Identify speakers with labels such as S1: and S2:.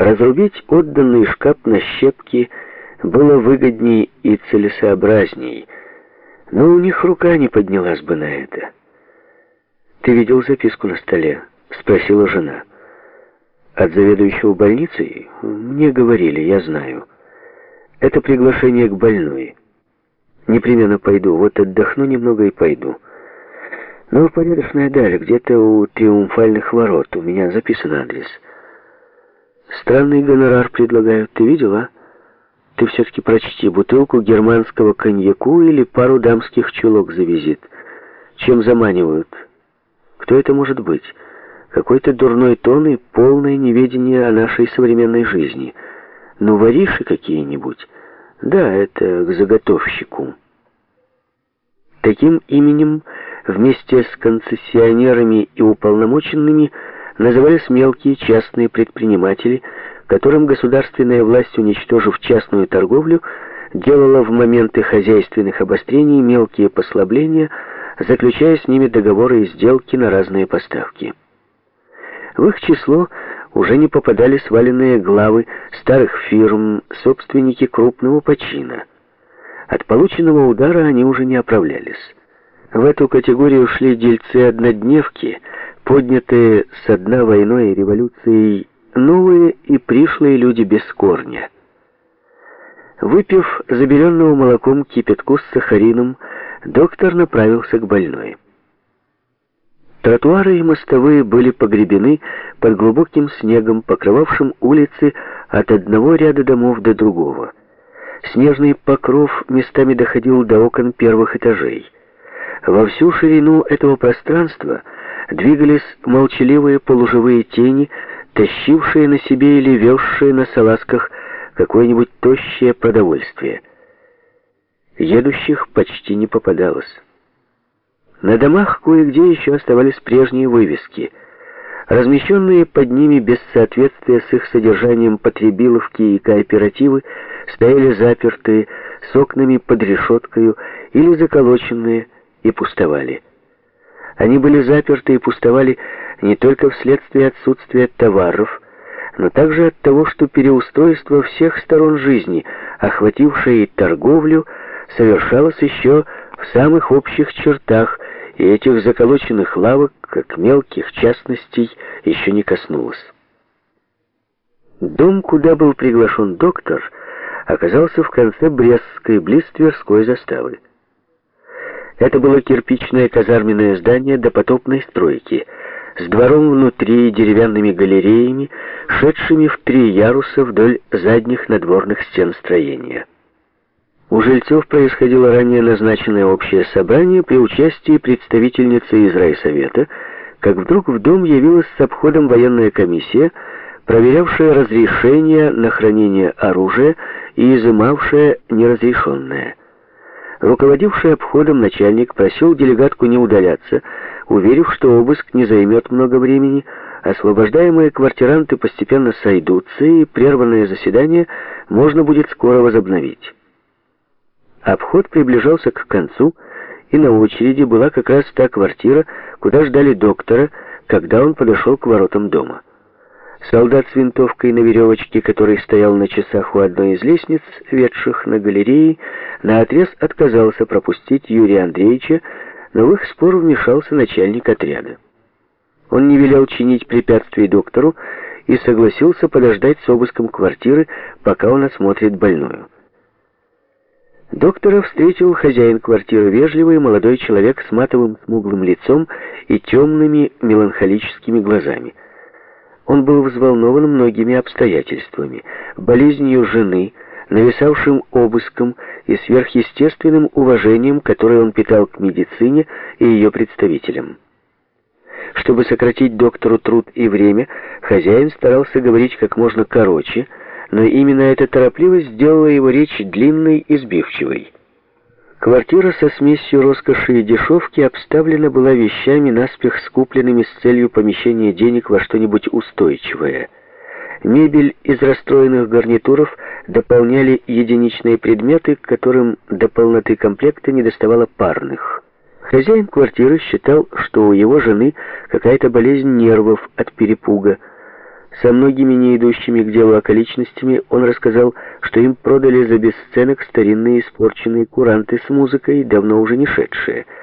S1: Разрубить отданный шкаф на щепки было выгодней и целесообразней, но у них рука не поднялась бы на это. «Ты видел записку на столе?» — спросила жена. «От заведующего больницей? Мне говорили, я знаю. Это приглашение к больной. Непременно пойду, вот отдохну немного и пойду». «Ну, порядочная даль, где-то у Триумфальных ворот. У меня записан адрес». Странный гонорар предлагают, ты видела? Ты все-таки прочти бутылку германского коньяку или пару дамских чулок за визит. Чем заманивают? Кто это может быть? Какой-то дурной тон и полное неведение о нашей современной жизни. Ну, вориши какие-нибудь. Да, это к заготовщику. Таким именем вместе с концессионерами и уполномоченными назывались мелкие частные предприниматели, которым государственная власть, уничтожив частную торговлю, делала в моменты хозяйственных обострений мелкие послабления, заключая с ними договоры и сделки на разные поставки. В их число уже не попадали сваленные главы старых фирм, собственники крупного почина. От полученного удара они уже не оправлялись. В эту категорию шли дельцы-однодневки, поднятые со дна войной и революцией новые и пришлые люди без корня. Выпив забеленного молоком кипятку с сахарином, доктор направился к больной. Тротуары и мостовые были погребены под глубоким снегом, покрывавшим улицы от одного ряда домов до другого. Снежный покров местами доходил до окон первых этажей. Во всю ширину этого пространства двигались молчаливые полуживые тени, тащившие на себе или везшие на салазках какое-нибудь тощее продовольствие. Едущих почти не попадалось. На домах кое-где еще оставались прежние вывески. Размещенные под ними без соответствия с их содержанием потребиловки и кооперативы стояли запертые, с окнами под решеткою или заколоченные, и пустовали. Они были заперты и пустовали не только вследствие отсутствия товаров, но также от того, что переустройство всех сторон жизни, охватившее и торговлю, совершалось еще в самых общих чертах, и этих заколоченных лавок, как мелких частностей, еще не коснулось. Дом, куда был приглашен доктор, оказался в конце Брестской, близ Тверской заставы. Это было кирпичное казарменное здание допотопной стройки, с двором внутри и деревянными галереями, шедшими в три яруса вдоль задних надворных стен строения. У жильцов происходило ранее назначенное общее собрание при участии представительницы из райсовета, как вдруг в дом явилась с обходом военная комиссия, проверявшая разрешение на хранение оружия и изымавшая неразрешенное. Руководивший обходом начальник просил делегатку не удаляться, уверив, что обыск не займет много времени, освобождаемые квартиранты постепенно сойдутся, и прерванное заседание можно будет скоро возобновить. Обход приближался к концу, и на очереди была как раз та квартира, куда ждали доктора, когда он подошел к воротам дома. Солдат с винтовкой на веревочке, который стоял на часах у одной из лестниц, ведших на галерее, наотрез отказался пропустить Юрия Андреевича, но в их спор вмешался начальник отряда. Он не велел чинить препятствий доктору и согласился подождать с обыском квартиры, пока он осмотрит больную. Доктора встретил хозяин квартиры, вежливый молодой человек с матовым смуглым лицом и темными меланхолическими глазами. Он был взволнован многими обстоятельствами, болезнью жены, нависавшим обыском и сверхъестественным уважением, которое он питал к медицине и ее представителям. Чтобы сократить доктору труд и время, хозяин старался говорить как можно короче, но именно эта торопливость сделала его речь длинной и сбивчивой. Квартира со смесью роскоши и дешевки обставлена была вещами, наспех скупленными с целью помещения денег во что-нибудь устойчивое. Мебель из расстроенных гарнитуров дополняли единичные предметы, которым до полноты комплекта не доставало парных. Хозяин квартиры считал, что у его жены какая-то болезнь нервов от перепуга. Со многими не идущими к делу околичностями он рассказал, что им продали за бесценок старинные испорченные куранты с музыкой, давно уже не шедшие –